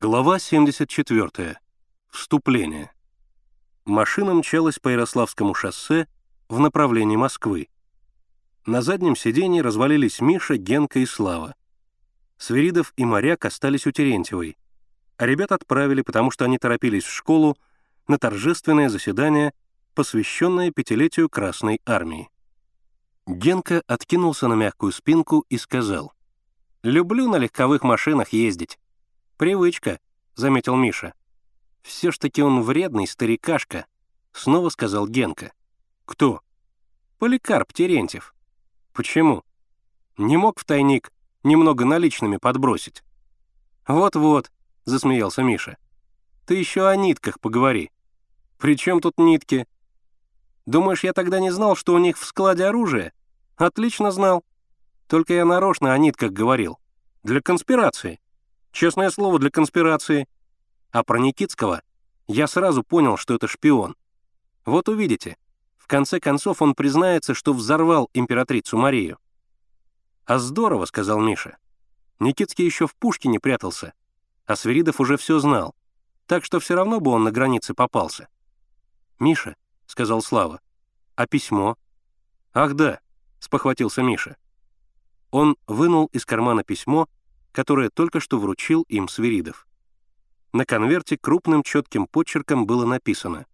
Глава 74. Вступление. Машина мчалась по Ярославскому шоссе в направлении Москвы. На заднем сиденье развалились Миша, Генка и Слава. Свиридов и Моряк остались у Терентьевой, а ребят отправили, потому что они торопились в школу на торжественное заседание, посвященное пятилетию Красной Армии. Генка откинулся на мягкую спинку и сказал, «Люблю на легковых машинах ездить. «Привычка», — заметил Миша. «Все ж таки он вредный старикашка», — снова сказал Генка. «Кто?» «Поликарп Терентьев». «Почему?» «Не мог в тайник немного наличными подбросить». «Вот-вот», — засмеялся Миша. «Ты еще о нитках поговори». «При чем тут нитки?» «Думаешь, я тогда не знал, что у них в складе оружие?» «Отлично знал. Только я нарочно о нитках говорил. Для конспирации». Честное слово, для конспирации. А про Никитского я сразу понял, что это шпион. Вот увидите. В конце концов он признается, что взорвал императрицу Марию. «А здорово», — сказал Миша. Никитский еще в Пушкине прятался, а Свиридов уже все знал, так что все равно бы он на границе попался. «Миша», — сказал Слава, — «а письмо?» «Ах да», — спохватился Миша. Он вынул из кармана письмо которое только что вручил им Свиридов. На конверте крупным четким почерком было написано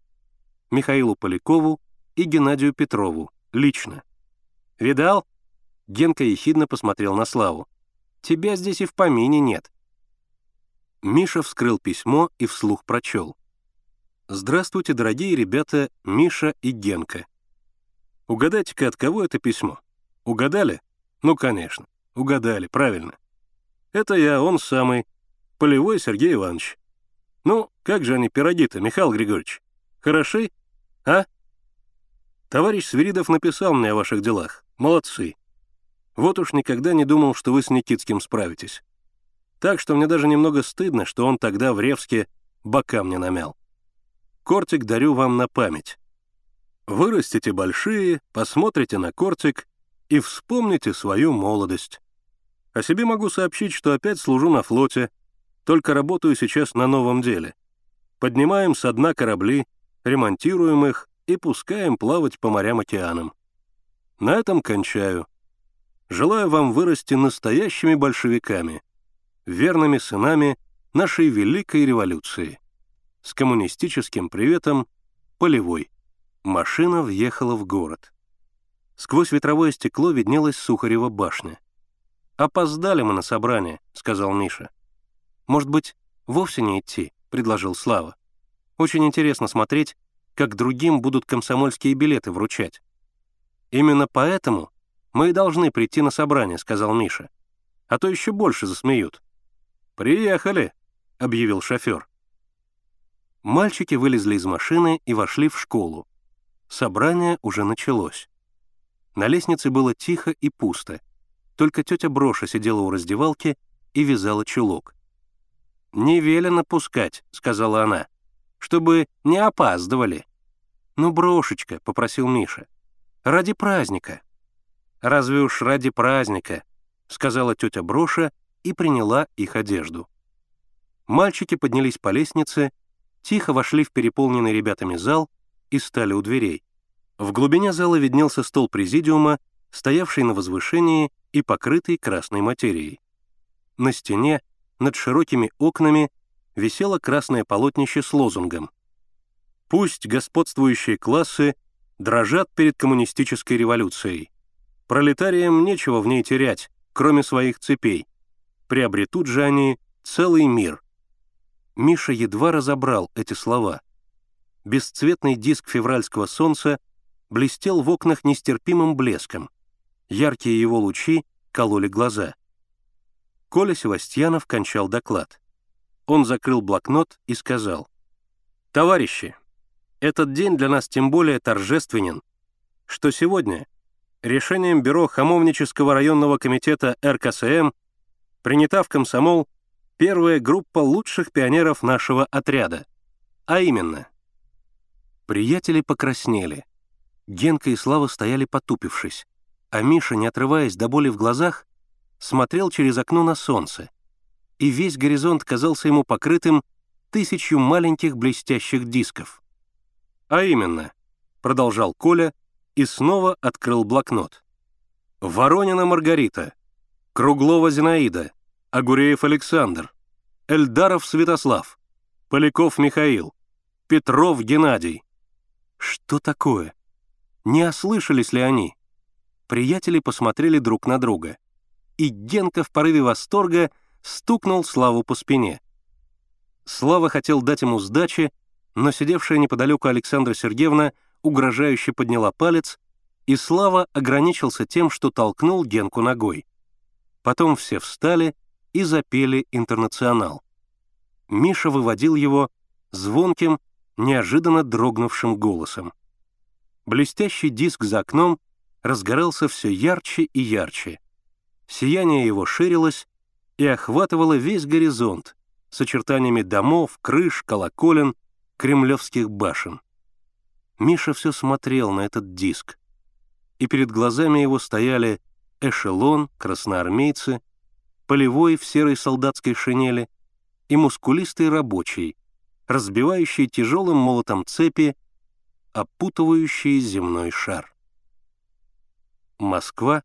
«Михаилу Полякову и Геннадию Петрову, лично». «Видал?» Генка ехидно посмотрел на Славу. «Тебя здесь и в помине нет». Миша вскрыл письмо и вслух прочел. «Здравствуйте, дорогие ребята Миша и Генка. Угадайте-ка, от кого это письмо? Угадали? Ну, конечно, угадали, правильно. Это я, он самый. Полевой Сергей Иванович. Ну, как же они пироги-то, Михаил Григорьевич? Хороши? А? Товарищ Свиридов написал мне о ваших делах. Молодцы. Вот уж никогда не думал, что вы с Никитским справитесь. Так что мне даже немного стыдно, что он тогда в Ревске бока мне намял. Кортик дарю вам на память. Вырастите большие, посмотрите на кортик и вспомните свою молодость. О себе могу сообщить, что опять служу на флоте, только работаю сейчас на новом деле. Поднимаем со дна корабли, ремонтируем их и пускаем плавать по морям-океанам. На этом кончаю. Желаю вам вырасти настоящими большевиками, верными сынами нашей великой революции. С коммунистическим приветом, Полевой. Машина въехала в город. Сквозь ветровое стекло виднелась Сухарева башня. «Опоздали мы на собрание», — сказал Миша. «Может быть, вовсе не идти?» — предложил Слава. «Очень интересно смотреть, как другим будут комсомольские билеты вручать». «Именно поэтому мы и должны прийти на собрание», — сказал Миша. «А то еще больше засмеют». «Приехали», — объявил шофер. Мальчики вылезли из машины и вошли в школу. Собрание уже началось. На лестнице было тихо и пусто — только тетя Броша сидела у раздевалки и вязала чулок. «Не велено пускать», — сказала она, — «чтобы не опаздывали». «Ну, Брошечка», — попросил Миша, — «ради праздника». «Разве уж ради праздника», — сказала тетя Броша и приняла их одежду. Мальчики поднялись по лестнице, тихо вошли в переполненный ребятами зал и стали у дверей. В глубине зала виднелся стол президиума, стоявший на возвышении и покрытый красной материей. На стене, над широкими окнами, висело красное полотнище с лозунгом «Пусть господствующие классы дрожат перед коммунистической революцией. Пролетариям нечего в ней терять, кроме своих цепей. Приобретут же они целый мир». Миша едва разобрал эти слова. Бесцветный диск февральского солнца блестел в окнах нестерпимым блеском. Яркие его лучи кололи глаза. Коля Севастьянов кончал доклад. Он закрыл блокнот и сказал. «Товарищи, этот день для нас тем более торжественен, что сегодня решением Бюро Хамовнического районного комитета РКСМ принята в комсомол первая группа лучших пионеров нашего отряда, а именно...» Приятели покраснели. Генка и Слава стояли потупившись а Миша, не отрываясь до боли в глазах, смотрел через окно на солнце. и весь горизонт казался ему покрытым тысячу маленьких блестящих дисков. «А именно», — продолжал Коля и снова открыл блокнот. «Воронина Маргарита, Круглова Зинаида, Агуреев Александр, Эльдаров Святослав, Поляков Михаил, Петров Геннадий. Что такое? Не ослышались ли они? Приятели посмотрели друг на друга. И Генка в порыве восторга стукнул Славу по спине. Слава хотел дать ему сдачи, но сидевшая неподалеку Александра Сергеевна угрожающе подняла палец, и Слава ограничился тем, что толкнул Генку ногой. Потом все встали и запели «Интернационал». Миша выводил его звонким, неожиданно дрогнувшим голосом. Блестящий диск за окном разгорался все ярче и ярче. Сияние его ширилось и охватывало весь горизонт с очертаниями домов, крыш, колоколен, кремлевских башен. Миша все смотрел на этот диск, и перед глазами его стояли эшелон, красноармейцы, полевой в серой солдатской шинели и мускулистый рабочий, разбивающий тяжелым молотом цепи, опутывающие земной шар. Москва,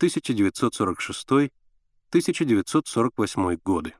1946-1948 годы.